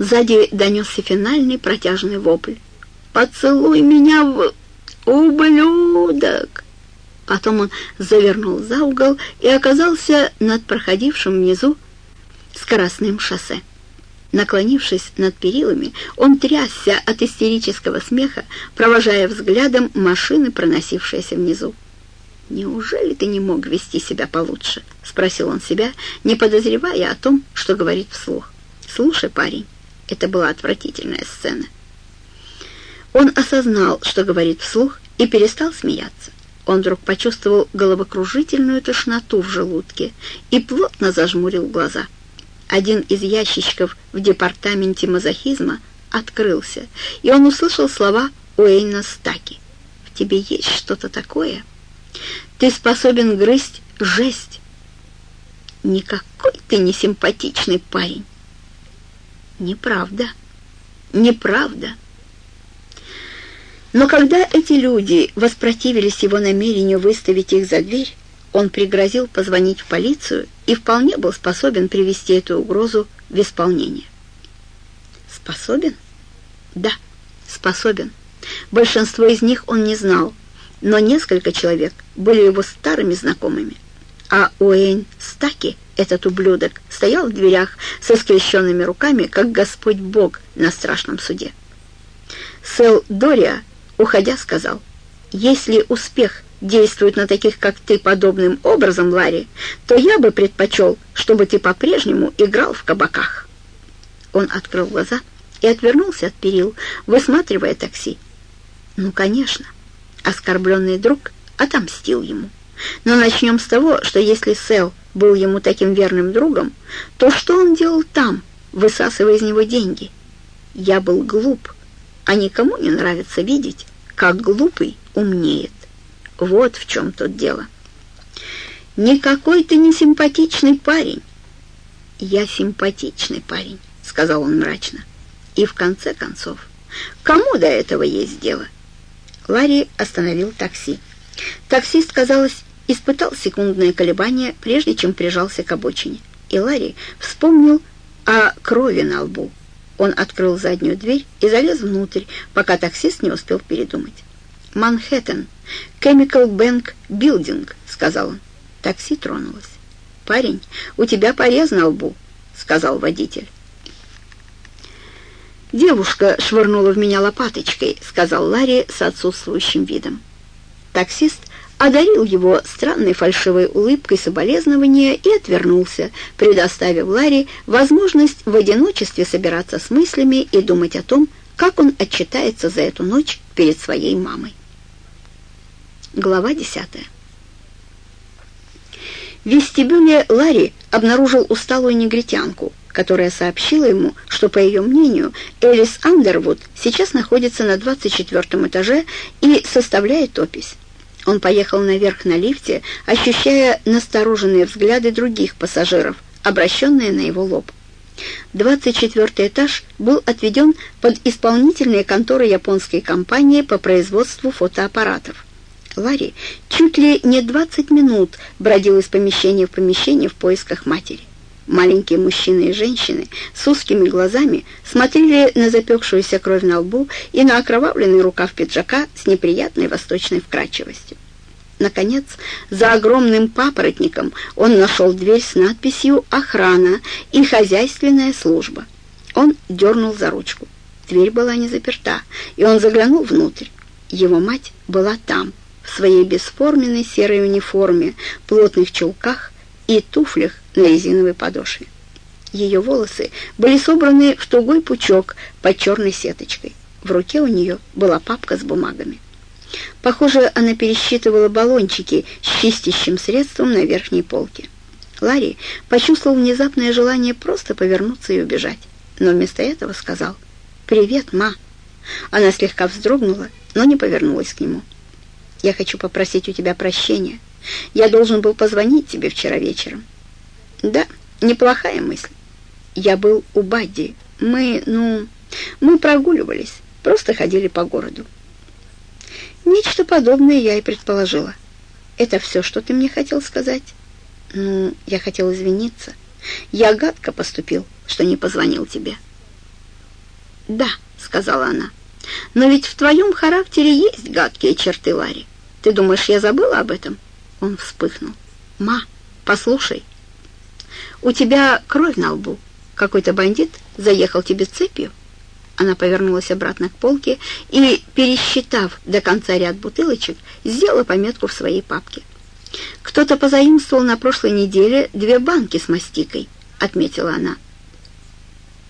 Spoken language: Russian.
Сзади донесся финальный протяжный вопль. «Поцелуй меня в... ублюдок!» Потом он завернул за угол и оказался над проходившим внизу скоростным шоссе. Наклонившись над перилами, он трясся от истерического смеха, провожая взглядом машины, проносившиеся внизу. «Неужели ты не мог вести себя получше?» — спросил он себя, не подозревая о том, что говорит вслух. «Слушай, парень, это была отвратительная сцена». Он осознал, что говорит вслух, и перестал смеяться. Он вдруг почувствовал головокружительную тошноту в желудке и плотно зажмурил глаза. Один из ящичков в департаменте мазохизма открылся, и он услышал слова Уэйна Стаки. «В тебе есть что-то такое? Ты способен грызть жесть. Никакой ты не симпатичный парень». «Неправда, неправда». Но когда эти люди воспротивились его намерению выставить их за дверь, он пригрозил позвонить в полицию и вполне был способен привести эту угрозу в исполнение. Способен? Да, способен. Большинство из них он не знал, но несколько человек были его старыми знакомыми. А Уэйн Стаки, этот ублюдок, стоял в дверях со скрещенными руками, как Господь Бог на страшном суде. Сэл Дориа уходя, сказал, «Если успех действует на таких, как ты, подобным образом, Ларри, то я бы предпочел, чтобы ты по-прежнему играл в кабаках». Он открыл глаза и отвернулся от перил, высматривая такси. Ну, конечно, оскорбленный друг отомстил ему. Но начнем с того, что если Сэл был ему таким верным другом, то что он делал там, высасывая из него деньги? Я был глуп, а никому не нравится видеть, как глупый умнеет. Вот в чем тут дело. Никакой ты не симпатичный парень. Я симпатичный парень, сказал он мрачно. И в конце концов, кому до этого есть дело? Ларри остановил такси. Таксист, казалось, испытал секундное колебание, прежде чем прижался к обочине. И Ларри вспомнил о крови на лбу. Он открыл заднюю дверь и залез внутрь, пока таксист не успел передумать. «Манхэттен, Chemical Bank Building», — сказал он. Такси тронулось. «Парень, у тебя порез на лбу», — сказал водитель. «Девушка швырнула в меня лопаточкой», — сказал Ларри с отсутствующим видом. Таксист одарил его странной фальшивой улыбкой соболезнования и отвернулся, предоставив Ларри возможность в одиночестве собираться с мыслями и думать о том, как он отчитается за эту ночь перед своей мамой. Глава 10 В вестибюле Ларри обнаружил усталую негритянку, которая сообщила ему, что, по ее мнению, Элис Андервуд сейчас находится на 24 этаже и составляет опись. Он поехал наверх на лифте, ощущая настороженные взгляды других пассажиров, обращенные на его лоб. 24 этаж был отведен под исполнительные конторы японской компании по производству фотоаппаратов. Ларри чуть ли не 20 минут бродил из помещения в помещение в поисках матери. Маленькие мужчины и женщины с узкими глазами смотрели на запекшуюся кровь на лбу и на окровавленный рукав пиджака с неприятной восточной вкрадчивостью. Наконец, за огромным папоротником он нашел дверь с надписью «Охрана» и «Хозяйственная служба». Он дернул за ручку. Дверь была не заперта, и он заглянул внутрь. Его мать была там, в своей бесформенной серой униформе, плотных чулках и туфлях на резиновой подошве. Ее волосы были собраны в тугой пучок под черной сеточкой. В руке у нее была папка с бумагами. Похоже, она пересчитывала баллончики с чистящим средством на верхней полке. Ларри почувствовал внезапное желание просто повернуться и убежать, но вместо этого сказал «Привет, ма». Она слегка вздрогнула, но не повернулась к нему. «Я хочу попросить у тебя прощения. Я должен был позвонить тебе вчера вечером». «Да, неплохая мысль. Я был у Бадди. Мы, ну, мы прогуливались, просто ходили по городу». Нечто подобное я и предположила. Это все, что ты мне хотел сказать? Ну, я хотел извиниться. Я гадко поступил, что не позвонил тебе. «Да», — сказала она. «Но ведь в твоем характере есть гадкие черты, Ларри. Ты думаешь, я забыла об этом?» Он вспыхнул. «Ма, послушай, у тебя кровь на лбу. Какой-то бандит заехал тебе цепью?» Она повернулась обратно к полке и, пересчитав до конца ряд бутылочек, сделала пометку в своей папке. «Кто-то позаимствовал на прошлой неделе две банки с мастикой», — отметила она.